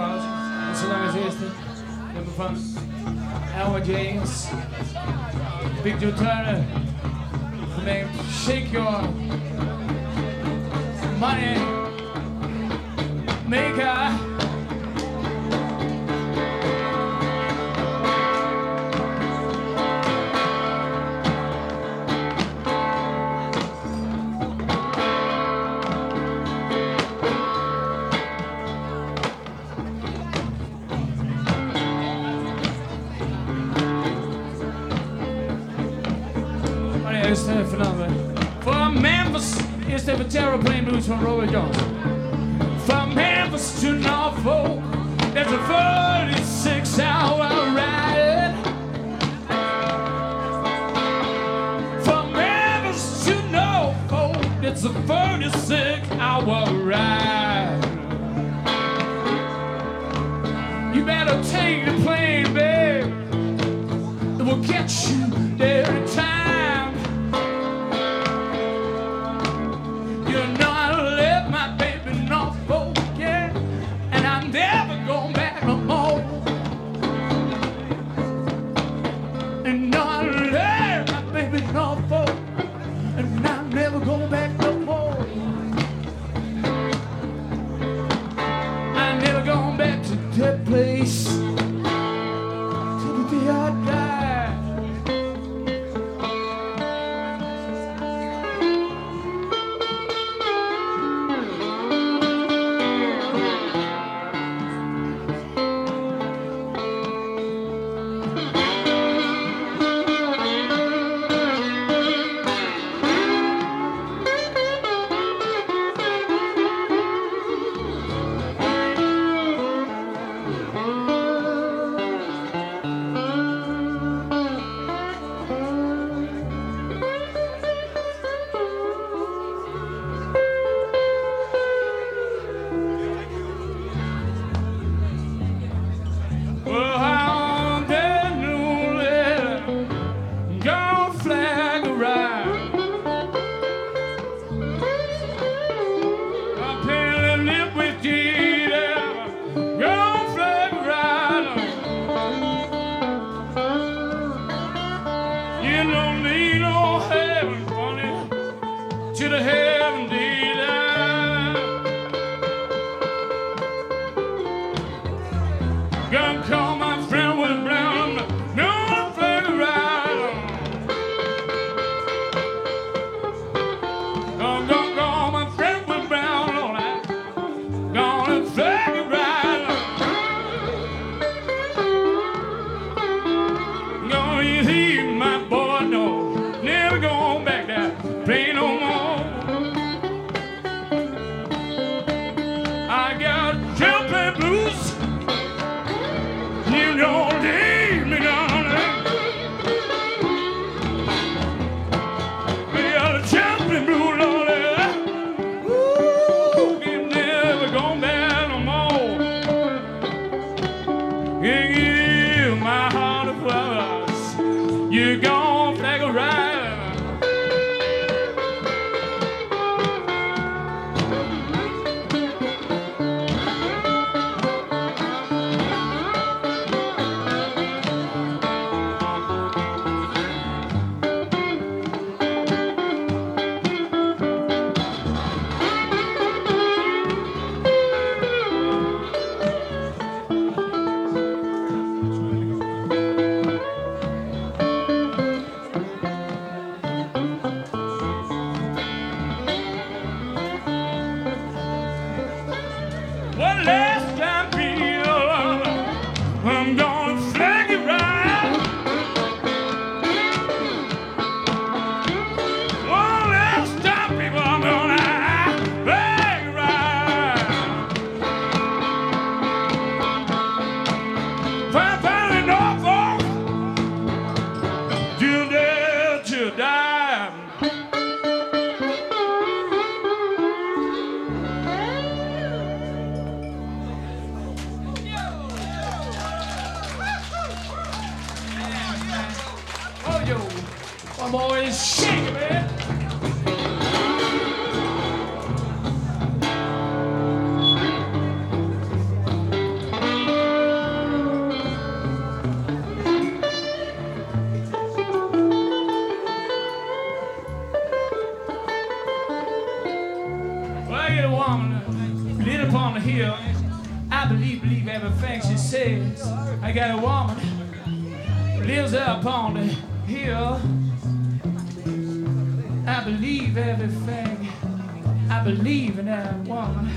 pauze. Onze lange eerste hebben van Elma James, Big Joe Turner, genaamd Shake Your Money Maker. is uh, phenomenon From Memphis It's the Pajero playing blues from Robert Johnson. From Memphis to Norfolk, there's a 46 hour ride. From Memphis to Norfolk, it's a 46 hour ride. heaven, dear. My boy is shaking, man. I believe, believe everything she says. I got a woman lives up on the hill. I believe everything. I believe in everyone.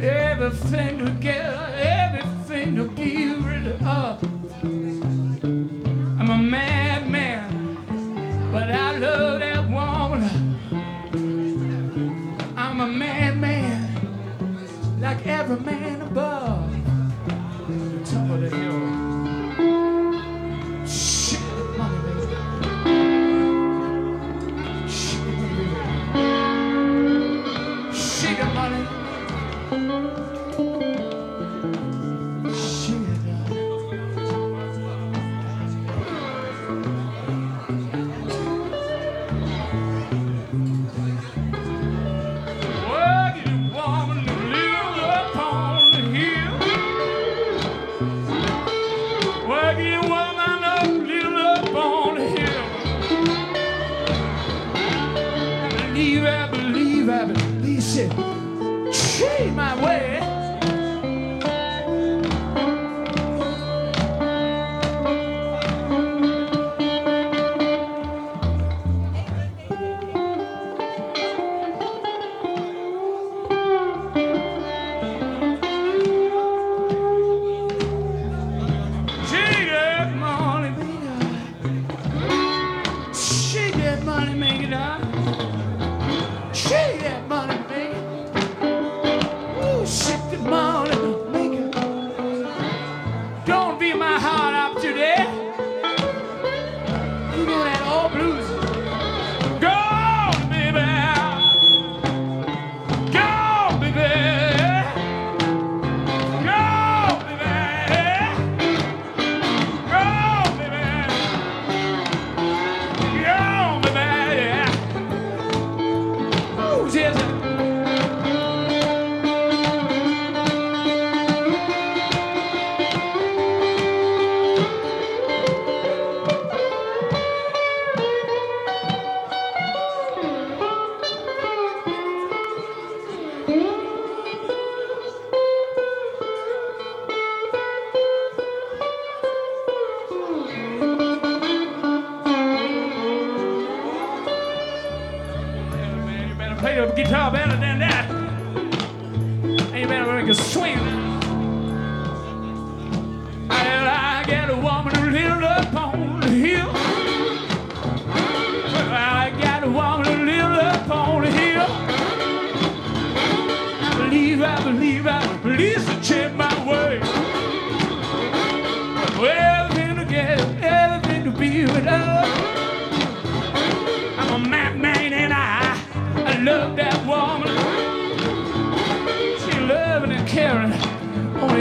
Everything to get, everything to be rid of. I'm a madman, but I love that woman. I'm a madman, like every man.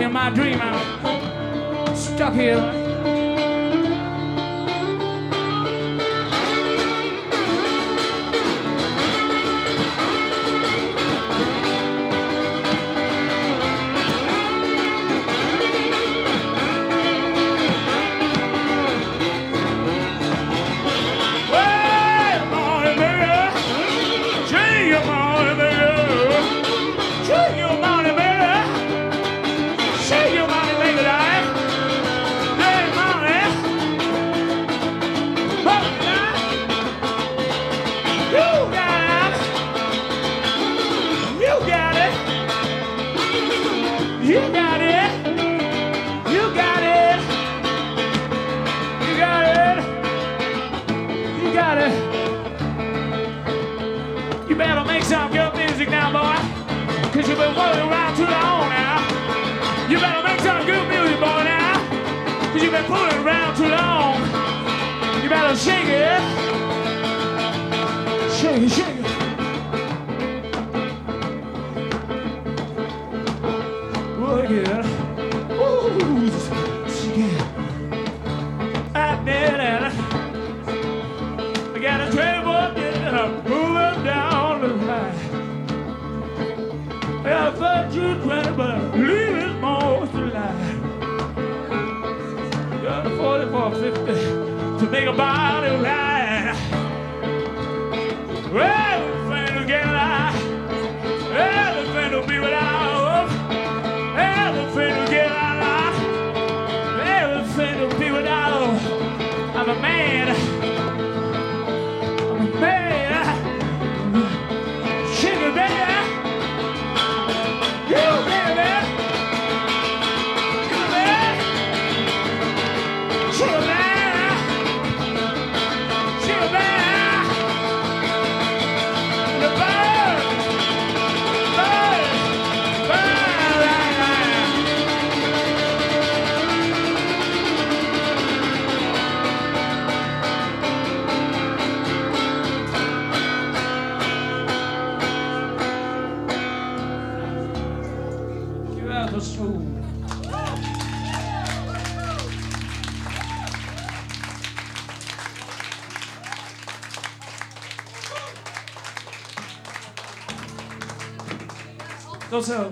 in my dream. I'm stuck here. shake it. Shake it, shake it. Oh, Look at Ooh, she got I did it. I got a train walk in and I move up down the line. I got a fudge you but I'm a man. Do Sul. Então,